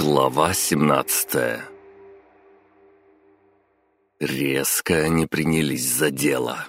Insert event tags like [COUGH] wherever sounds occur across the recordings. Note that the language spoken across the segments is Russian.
Глава 17 Резко они принялись за дело,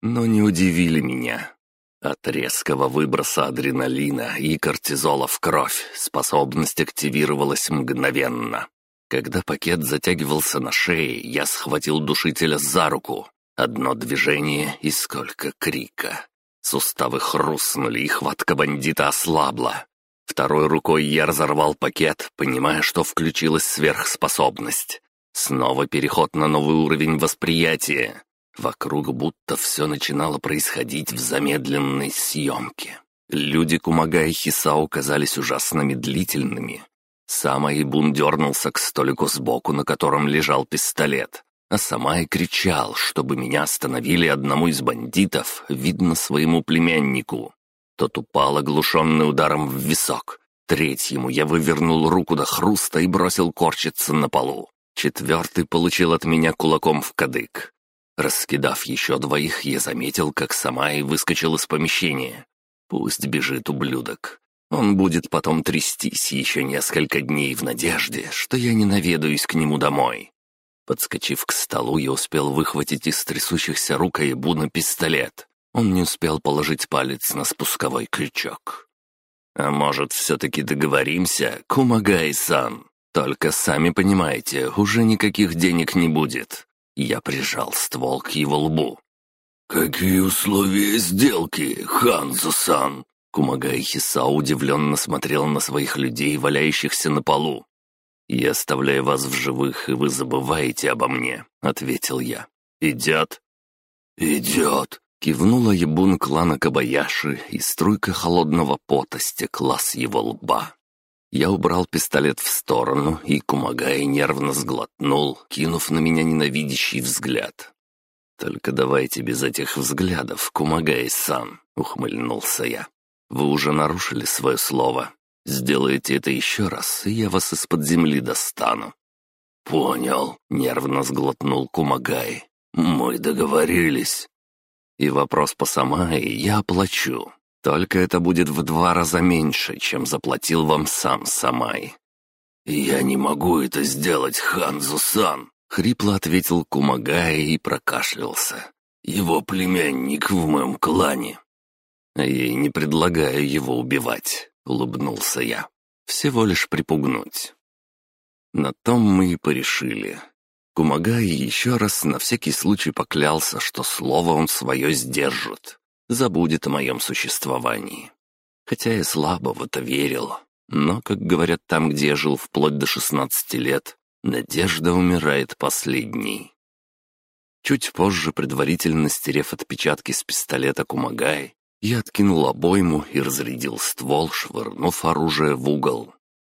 но не удивили меня. От резкого выброса адреналина и кортизола в кровь способность активировалась мгновенно. Когда пакет затягивался на шее, я схватил душителя за руку. Одно движение и сколько крика. Суставы хрустнули, и хватка бандита ослабла. Второй рукой я разорвал пакет, понимая, что включилась сверхспособность. Снова переход на новый уровень восприятия. Вокруг будто все начинало происходить в замедленной съемке. Люди Кумага и Хисао казались ужасно медлительными. Сам Айбун дернулся к столику сбоку, на котором лежал пистолет. А сама и кричал, чтобы меня остановили одному из бандитов, видно своему племяннику. Тот упал, оглушенный ударом в висок. Третьему я вывернул руку до хруста и бросил корчиться на полу. Четвертый получил от меня кулаком в кадык. Раскидав еще двоих, я заметил, как сама и выскочил из помещения. Пусть бежит ублюдок. Он будет потом трястись еще несколько дней в надежде, что я не наведаюсь к нему домой. Подскочив к столу, я успел выхватить из трясущихся рук Айбуна пистолет. Он не успел положить палец на спусковой крючок. «А может, все-таки договоримся, Кумагай-сан? Только сами понимаете, уже никаких денег не будет». Я прижал ствол к его лбу. «Какие условия сделки, Ханзо-сан?» Кумагай Хиса удивленно смотрел на своих людей, валяющихся на полу. «Я оставляю вас в живых, и вы забываете обо мне», — ответил я. «Идет?» «Идет», Кивнула ебун клана Кабаяши, и струйка холодного пота стекла с его лба. Я убрал пистолет в сторону, и Кумагай нервно сглотнул, кинув на меня ненавидящий взгляд. «Только давайте без этих взглядов, Кумагай-сан», — ухмыльнулся я. «Вы уже нарушили свое слово. Сделайте это еще раз, и я вас из-под земли достану». «Понял», — нервно сглотнул Кумагай. «Мы договорились». И вопрос по Самай я оплачу. Только это будет в два раза меньше, чем заплатил вам сам Самай». «Я не могу это сделать, Ханзу-сан», — хрипло ответил Кумагай и прокашлялся. «Его племянник в моем клане». «А я и не предлагаю его убивать», — улыбнулся я. «Всего лишь припугнуть». На том мы и порешили. Кумагай еще раз на всякий случай поклялся, что слово он свое сдержит, забудет о моем существовании. Хотя я слабо в это верил, но, как говорят там, где я жил вплоть до шестнадцати лет, надежда умирает последней. Чуть позже, предварительно стерев отпечатки с пистолета Кумагай, я откинул обойму и разрядил ствол, швырнув оружие в угол.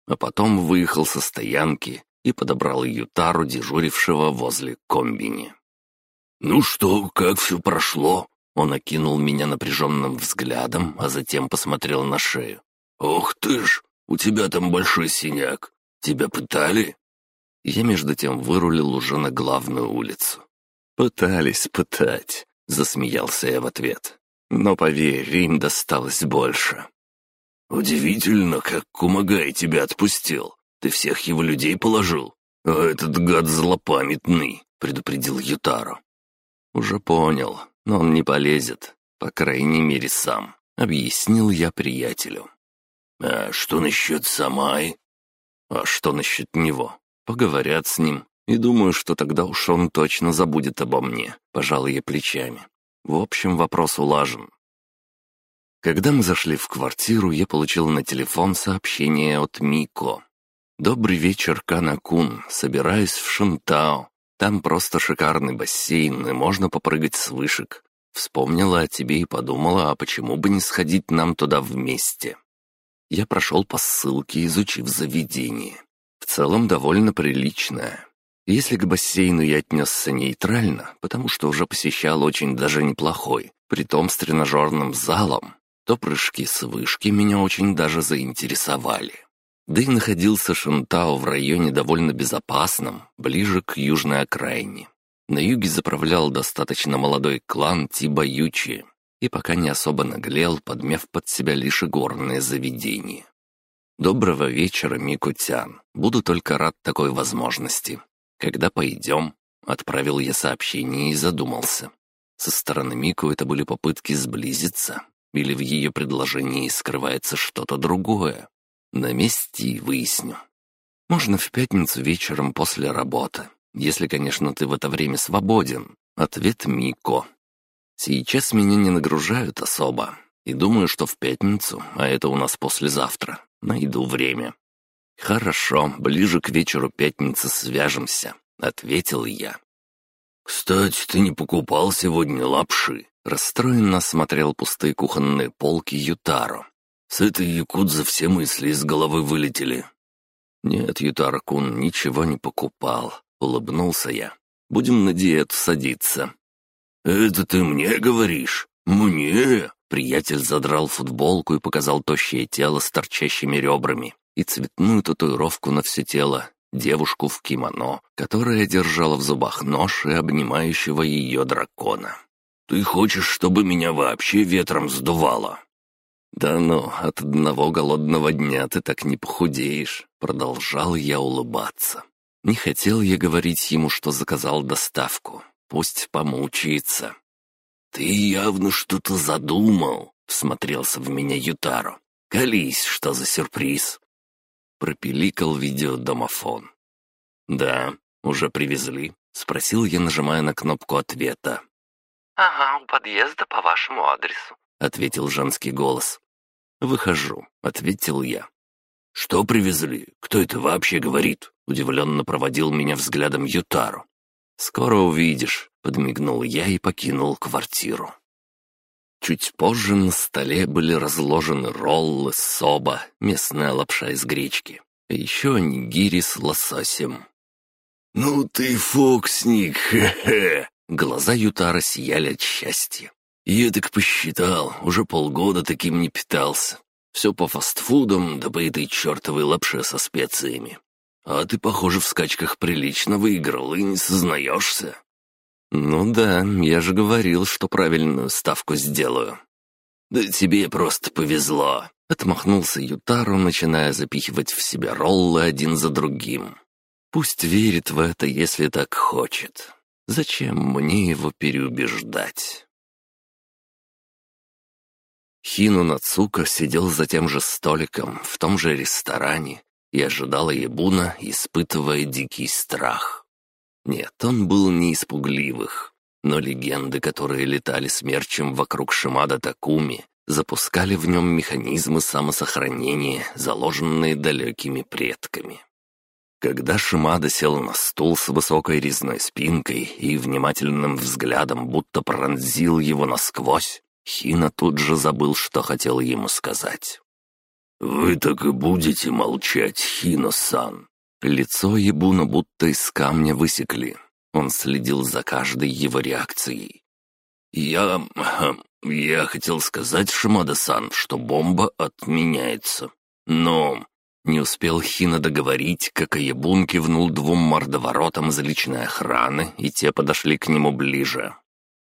А потом выехал со стоянки и подобрал Ютару, дежурившего возле комбини. «Ну что, как все прошло?» Он окинул меня напряженным взглядом, а затем посмотрел на шею. «Ох ты ж, у тебя там большой синяк. Тебя пытали?» Я между тем вырулил уже на главную улицу. «Пытались пытать», — засмеялся я в ответ. «Но поверь, им досталось больше». «Удивительно, как Кумагай тебя отпустил. Ты всех его людей положил? А этот гад злопамятный», — предупредил Ютаро. «Уже понял, но он не полезет, по крайней мере, сам», — объяснил я приятелю. «А что насчет Самай?» «А что насчет него? Поговорят с ним, и думаю, что тогда уж он точно забудет обо мне», — пожал я плечами. «В общем, вопрос улажен». Когда мы зашли в квартиру, я получил на телефон сообщение от Мико. «Добрый вечер, Канакун. Собираюсь в Шунтао. Там просто шикарный бассейн, и можно попрыгать с вышек. Вспомнила о тебе и подумала, а почему бы не сходить нам туда вместе?» Я прошел по ссылке, изучив заведение. В целом довольно приличное. Если к бассейну я отнесся нейтрально, потому что уже посещал очень даже неплохой, притом с тренажерным залом, то прыжки с вышки меня очень даже заинтересовали. Да и находился Шантао в районе довольно безопасном, ближе к южной окраине. На юге заправлял достаточно молодой клан Тибаютчи и пока не особо наглел, подмяв под себя лишь горные заведения. Доброго вечера, Микутян. Буду только рад такой возможности. Когда пойдем?» Отправил я сообщение и задумался. Со стороны Мику это были попытки сблизиться, или в ее предложении скрывается что-то другое. На месте и выясню. Можно в пятницу вечером после работы, если, конечно, ты в это время свободен. Ответ Мико. Сейчас меня не нагружают особо, и думаю, что в пятницу, а это у нас послезавтра, найду время. Хорошо, ближе к вечеру пятницы свяжемся, ответил я. «Кстати, ты не покупал сегодня лапши?» Расстроенно осмотрел пустые кухонные полки Ютаро. «С этой якудзы все мысли из головы вылетели». «Нет, Ютаро-кун ничего не покупал», — улыбнулся я. «Будем на диету садиться». «Это ты мне говоришь? Мне?» Приятель задрал футболку и показал тощее тело с торчащими ребрами и цветную татуировку на все тело, девушку в кимоно, которая держала в зубах нож и обнимающего ее дракона. «Ты хочешь, чтобы меня вообще ветром сдувало?» «Да ну, от одного голодного дня ты так не похудеешь», — продолжал я улыбаться. Не хотел я говорить ему, что заказал доставку. Пусть помучается. «Ты явно что-то задумал», — всмотрелся в меня Ютаро. «Колись, что за сюрприз?» Пропиликал видеодомофон. «Да, уже привезли?» — спросил я, нажимая на кнопку ответа. «Ага, у подъезда по вашему адресу», — ответил женский голос. «Выхожу», — ответил я. «Что привезли? Кто это вообще говорит?» — удивленно проводил меня взглядом Ютару. «Скоро увидишь», — подмигнул я и покинул квартиру. Чуть позже на столе были разложены роллы, соба, местная лапша из гречки, а еще нигири с лососем. «Ну ты фоксник, [LAUGHS] хе-хе!» Глаза Ютара сияли от счастья. Я так посчитал, уже полгода таким не питался. Все по фастфудам, да по этой чертовой лапше со специями. А ты, похоже, в скачках прилично выиграл и не сознаешься. «Ну да, я же говорил, что правильную ставку сделаю». «Да тебе просто повезло», — отмахнулся Ютару, начиная запихивать в себя роллы один за другим. «Пусть верит в это, если так хочет. Зачем мне его переубеждать?» Хину Нацука сидел за тем же столиком, в том же ресторане, и ожидал Ебуна, испытывая дикий страх. Нет, он был не из пугливых, но легенды, которые летали смерчем вокруг Шимада Такуми, запускали в нем механизмы самосохранения, заложенные далекими предками. Когда Шимада сел на стул с высокой резной спинкой и внимательным взглядом будто пронзил его насквозь, Хина тут же забыл, что хотел ему сказать. «Вы так и будете молчать, Хино-сан?» Лицо Ебуна будто из камня высекли. Он следил за каждой его реакцией. «Я... я хотел сказать, Шимада-сан, что бомба отменяется. Но...» Не успел Хина договорить, как Аебун кивнул двум мордоворотам из личной охраны, и те подошли к нему ближе.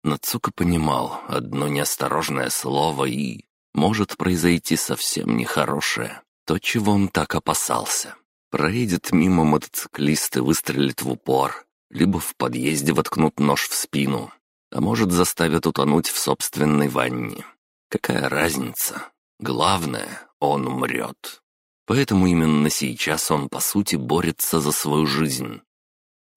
Нацука понимал, одно неосторожное слово и... Может произойти совсем нехорошее, то, чего он так опасался. Проедет мимо мотоциклист и выстрелит в упор, либо в подъезде воткнут нож в спину, а может заставят утонуть в собственной ванне. Какая разница? Главное, он умрет. Поэтому именно сейчас он, по сути, борется за свою жизнь.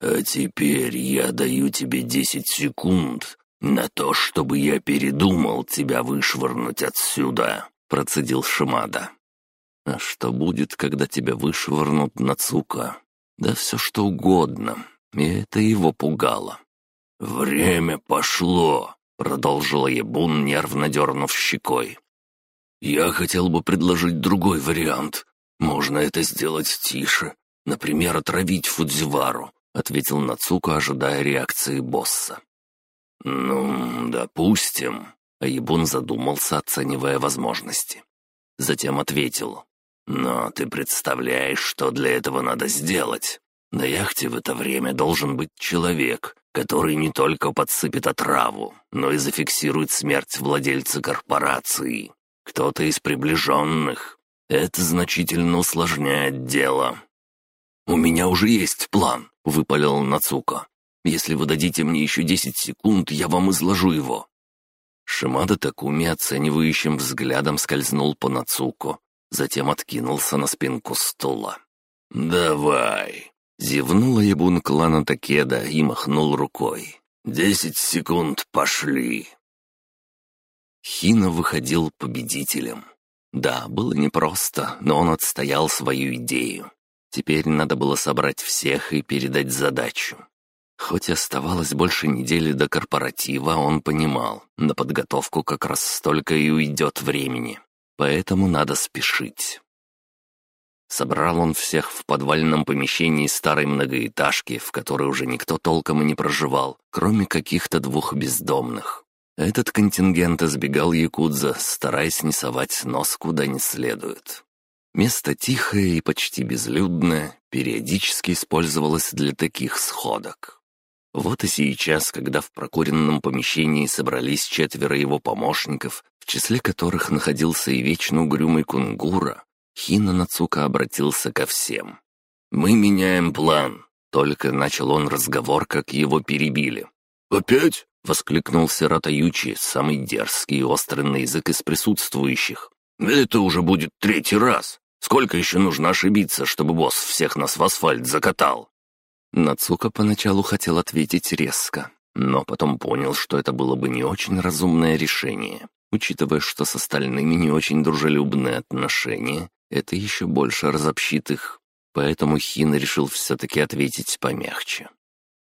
«А теперь я даю тебе десять секунд на то, чтобы я передумал тебя вышвырнуть отсюда», — процедил Шимада. А что будет, когда тебя вышвырнут на? Да все что угодно. И это его пугало. «Время пошло», — продолжила Ебун, нервно дернув щекой. «Я хотел бы предложить другой вариант. Можно это сделать тише. Например, отравить Фудзивару», — ответил Нацука, ожидая реакции босса. «Ну, допустим», — Ебун задумался, оценивая возможности. Затем ответил. Но ты представляешь, что для этого надо сделать. На яхте в это время должен быть человек, который не только подсыпет отраву, но и зафиксирует смерть владельца корпорации. Кто-то из приближенных. Это значительно усложняет дело». «У меня уже есть план», — выпалил Нацука. «Если вы дадите мне еще десять секунд, я вам изложу его». Шимада Такуми оценивающим взглядом скользнул по Нацуку, затем откинулся на спинку стула. «Давай!» — зевнула ябун клана Такеда и махнул рукой. «Десять секунд пошли!» Хина выходил победителем. Да, было непросто, но он отстоял свою идею. Теперь надо было собрать всех и передать задачу. Хоть оставалось больше недели до корпоратива, он понимал, на подготовку как раз столько и уйдет времени. Поэтому надо спешить. Собрал он всех в подвальном помещении старой многоэтажки, в которой уже никто толком и не проживал, кроме каких-то двух бездомных. Этот контингент избегал Якудза, стараясь не совать нос куда не следует. Место тихое и почти безлюдное, периодически использовалось для таких сходок. Вот и сейчас, когда в прокуренном помещении собрались четверо его помощников, в числе которых находился и вечно угрюмый кунгура, Хина Нацука обратился ко всем. «Мы меняем план», — только начал он разговор, как его перебили. «Опять?» — воскликнул Сирата Ючи, самый дерзкий и острый на язык из присутствующих. «Это уже будет третий раз. Сколько еще нужно ошибиться, чтобы босс всех нас в асфальт закатал?» Нацука поначалу хотел ответить резко, но потом понял, что это было бы не очень разумное решение. Учитывая, что с остальными не очень дружелюбные отношения, это еще больше разобщит их. Поэтому Хин решил все-таки ответить помягче.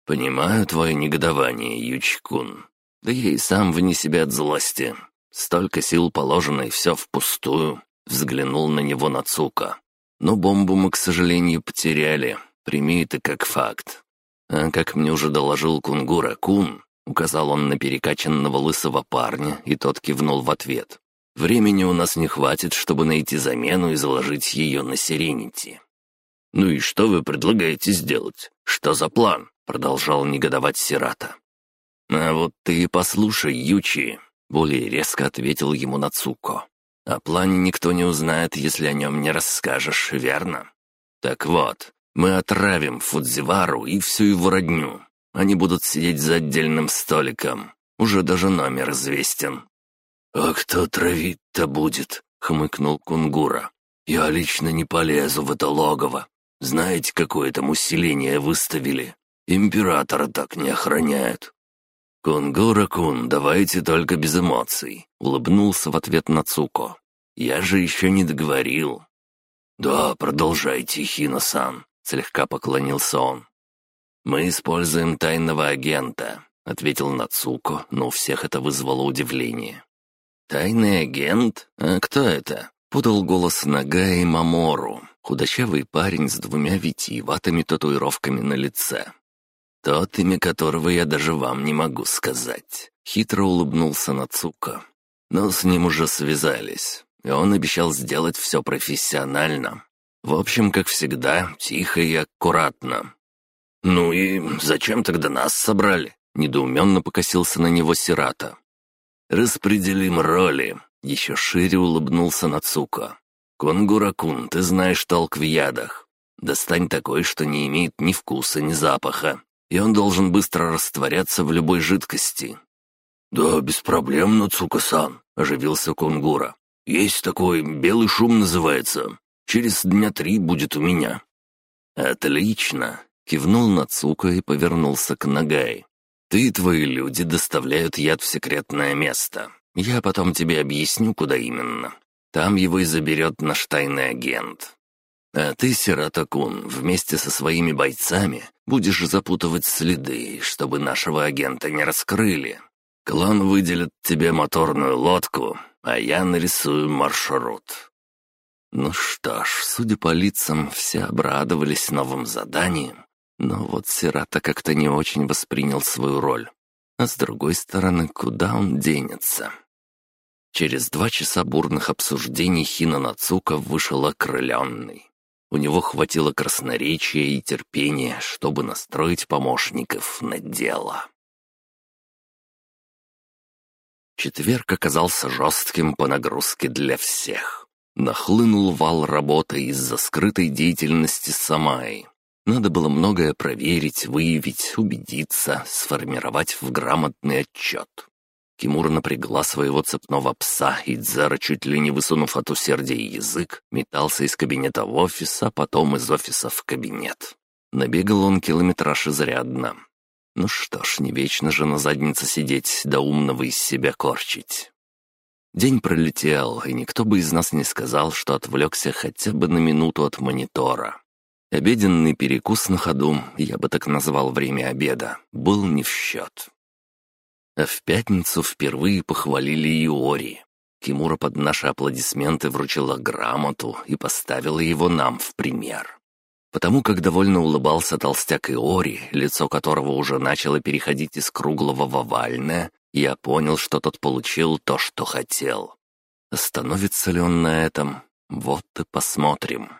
«Понимаю твое негодование, Ючкун. Да я и сам вне себя от злости. Столько сил положено, и все впустую», — взглянул на него Нацука. «Но бомбу мы, к сожалению, потеряли. Прими это как факт. А как мне уже доложил Кунгура-кун, указал он на перекачанного лысого парня, и тот кивнул в ответ. Времени у нас не хватит, чтобы найти замену и заложить ее на Сиренити. «Ну и что вы предлагаете сделать? Что за план?» Продолжал негодовать Сирата. «А вот ты послушай, Ючи», — более резко ответил ему Нацуко. «О плане никто не узнает, если о нем не расскажешь, верно? Так вот, мы отравим Фудзивару и всю его родню. Они будут сидеть за отдельным столиком. Уже даже номер известен». «А кто травить-то будет?» — хмыкнул Кунгура. «Я лично не полезу в это логово. Знаете, какое там усиление выставили? Императора так не охраняют». «Кунгура-кун, давайте только без эмоций», — улыбнулся в ответ Нацуко. «Я же еще не договорил». «Да, продолжайте, Хино-сан», — слегка поклонился он. «Мы используем тайного агента», — ответил Нацуко, но у всех это вызвало удивление. «Тайный агент? А кто это?» — подал голос Нагаи Мамору, худощавый парень с двумя витиеватыми татуировками на лице. «Тот, имя которого я даже вам не могу сказать», — хитро улыбнулся Нацука. «Но с ним уже связались, и он обещал сделать все профессионально. В общем, как всегда, тихо и аккуратно». «Ну и зачем тогда нас собрали?» — недоуменно покосился на него Сирата. «Распределим роли», — еще шире улыбнулся Нацука. «Конгуракун, ты знаешь толк в ядах. Достань такой, что не имеет ни вкуса, ни запаха и он должен быстро растворяться в любой жидкости». «Да, без проблем, Нацука-сан», — оживился Кунгура. «Есть такой, белый шум называется. Через дня три будет у меня». «Отлично», — кивнул Нацука и повернулся к Нагай. «Ты и твои люди доставляют яд в секретное место. Я потом тебе объясню, куда именно. Там его и заберет наш тайный агент. А ты, Сиратакун, вместе со своими бойцами будешь запутывать следы, чтобы нашего агента не раскрыли. Клан выделит тебе моторную лодку, а я нарисую маршрут». Ну что ж, судя по лицам, все обрадовались новым заданием, но вот Сирата как-то не очень воспринял свою роль. А с другой стороны, куда он денется? Через два часа бурных обсуждений Хина Нацука вышел окрыленный. У него хватило красноречия и терпения, чтобы настроить помощников на дело. Четверг оказался жестким по нагрузке для всех. Нахлынул вал работы из-за скрытой деятельности Самаи. Надо было многое проверить, выявить, убедиться, сформировать в грамотный отчет. Кимура напрягла своего цепного пса, и Дзара, чуть ли не высунув от усердия язык, метался из кабинета в офис, а потом из офиса в кабинет. Набегал он километраж изрядно. Ну что ж, не вечно же на заднице сидеть, да умного из себя корчить. День пролетел, и никто бы из нас не сказал, что отвлекся хотя бы на минуту от монитора. Обеденный перекус на ходу, я бы так назвал время обеда, был не в счет. А в пятницу впервые похвалили Иори. Кимура под наши аплодисменты вручила грамоту и поставила его нам в пример. Потому как довольно улыбался толстяк Иори, лицо которого уже начало переходить из круглого в овальное, я понял, что тот получил то, что хотел. Остановится ли он на этом? Вот и посмотрим.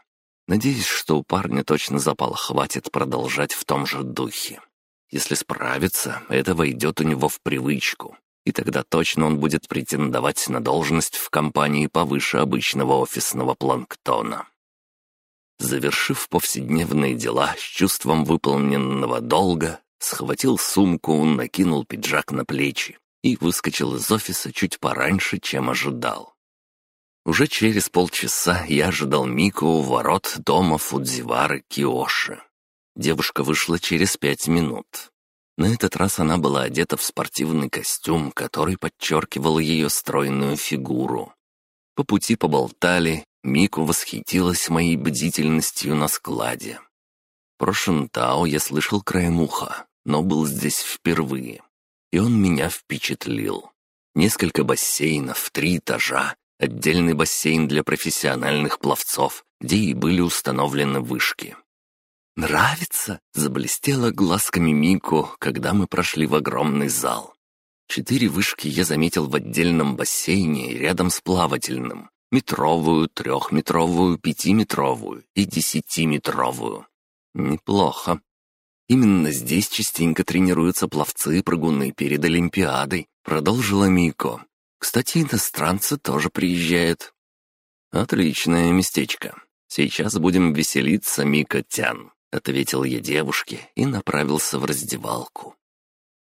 Надеюсь, что у парня точно запал хватит продолжать в том же духе. Если справится, это войдет у него в привычку, и тогда точно он будет претендовать на должность в компании повыше обычного офисного планктона. Завершив повседневные дела с чувством выполненного долга, схватил сумку, накинул пиджак на плечи и выскочил из офиса чуть пораньше, чем ожидал. Уже через полчаса я ожидал Мику у ворот дома Фудзивары Киоши. Девушка вышла через пять минут. На этот раз она была одета в спортивный костюм, который подчеркивал ее стройную фигуру. По пути поболтали, Мику восхитилась моей бдительностью на складе. Про Шантао я слышал краем уха, но был здесь впервые. И он меня впечатлил. Несколько бассейнов, три этажа, отдельный бассейн для профессиональных пловцов, где и были установлены вышки. «Нравится?» — заблестела глазками Мику, когда мы прошли в огромный зал. Четыре вышки я заметил в отдельном бассейне рядом с плавательным. Метровую, трехметровую, пятиметровую и десятиметровую. Неплохо. Именно здесь частенько тренируются пловцы и прыгуны перед Олимпиадой, продолжила Мико. Кстати, иностранцы тоже приезжают. Отличное местечко. Сейчас будем веселиться, Мика Тян, ответил я девушке и направился в раздевалку.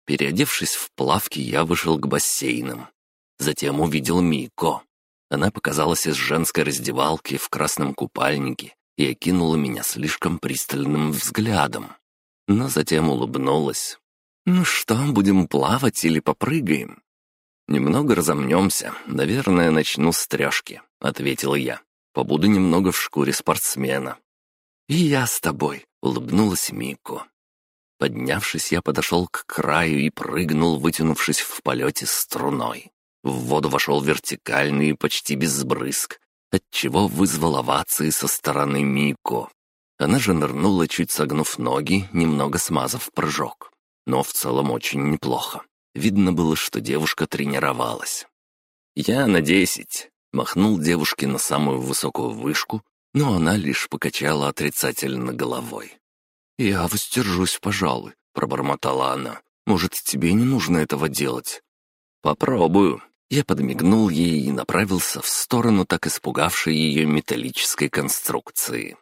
Переодевшись в плавки, я вышел к бассейнам. Затем увидел Мико. Она показалась из женской раздевалки в красном купальнике и окинула меня слишком пристальным взглядом. Но затем улыбнулась. «Ну что, будем плавать или попрыгаем?» «Немного разомнемся. Наверное, начну с трёшки», — ответил я. «Побуду немного в шкуре спортсмена». «И я с тобой», — улыбнулась Мико. Поднявшись, я подошел к краю и прыгнул, вытянувшись в полете струной. В воду вошел вертикальный и почти без брызг, отчего вызвал овации со стороны Мико. Она же нырнула, чуть согнув ноги, немного смазав прыжок. Но в целом очень неплохо. Видно было, что девушка тренировалась. «Я на десять», — махнул девушке на самую высокую вышку, но она лишь покачала отрицательно головой. «Я воздержусь, пожалуй», — пробормотала она. «Может, тебе не нужно этого делать?» «Попробую». Я подмигнул ей и направился в сторону так испугавшей ее металлической конструкции.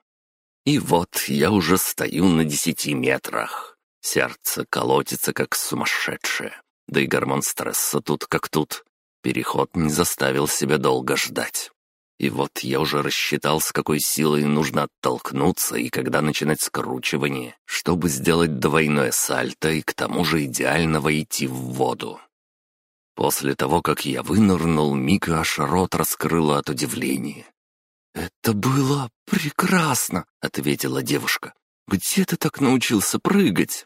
И вот я уже стою на десяти метрах. Сердце колотится, как сумасшедшее. Да и гормон стресса тут как тут. Переход не заставил себя долго ждать. И вот я уже рассчитал, с какой силой нужно оттолкнуться и когда начинать скручивание, чтобы сделать двойное сальто и к тому же идеально войти в воду. После того, как я вынырнул, Мика аж рот раскрыла от удивления. «Это было прекрасно!» — ответила девушка. «Где ты так научился прыгать?»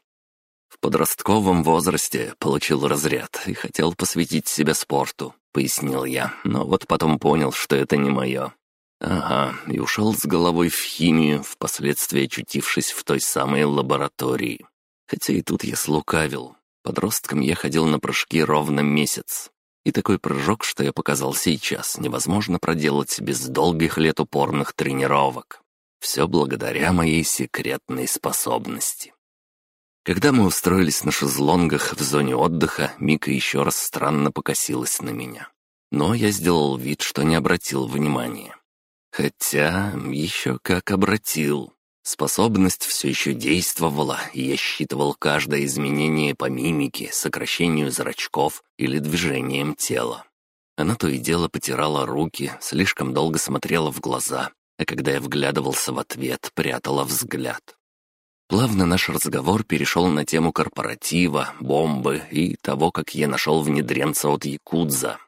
В подростковом возрасте получил разряд и хотел посвятить себя спорту, пояснил я, но вот потом понял, что это не мое. Ага, и ушел с головой в химию, впоследствии очутившись в той самой лаборатории. Хотя и тут я слукавил. Подростком я ходил на прыжки ровно месяц. И такой прыжок, что я показал сейчас, невозможно проделать без долгих лет упорных тренировок. Все благодаря моей секретной способности. Когда мы устроились на шезлонгах в зоне отдыха, Мика еще раз странно покосилась на меня. Но я сделал вид, что не обратил внимания. Хотя еще как обратил. Способность все еще действовала, и я считывал каждое изменение по мимике, сокращению зрачков или движением тела. Она то и дело потирала руки, слишком долго смотрела в глаза, а когда я вглядывался в ответ, прятала взгляд. Плавно наш разговор перешел на тему корпоратива, бомбы и того, как я нашел внедренца от Якудза.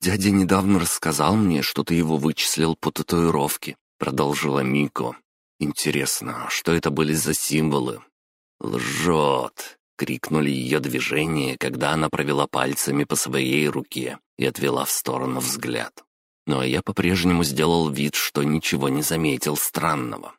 «Дядя недавно рассказал мне, что ты его вычислил по татуировке», — продолжила Мико. «Интересно, что это были за символы?» «Лжет!» — крикнули ее движения, когда она провела пальцами по своей руке и отвела в сторону взгляд. Но я по-прежнему сделал вид, что ничего не заметил странного.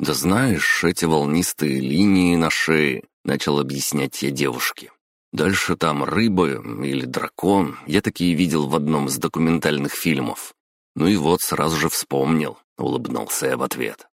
«Да знаешь, эти волнистые линии на шее», — начал объяснять я девушке. «Дальше там рыба или дракон, я такие видел в одном из документальных фильмов. Ну и вот сразу же вспомнил», — улыбнулся я в ответ.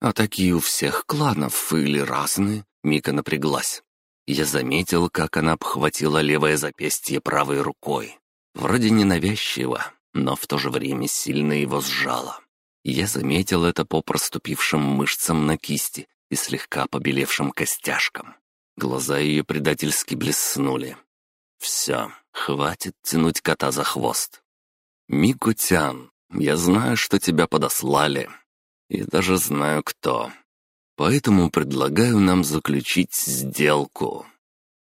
«А такие у всех кланов или разные?» — Мика напряглась. Я заметил, как она обхватила левое запястье правой рукой. Вроде ненавязчиво, но в то же время сильно его сжала. Я заметил это по проступившим мышцам на кисти и слегка побелевшим костяшкам. Глаза ее предательски блеснули. «Все, хватит тянуть кота за хвост. Микутян, я знаю, что тебя подослали, и даже знаю кто. Поэтому предлагаю нам заключить сделку».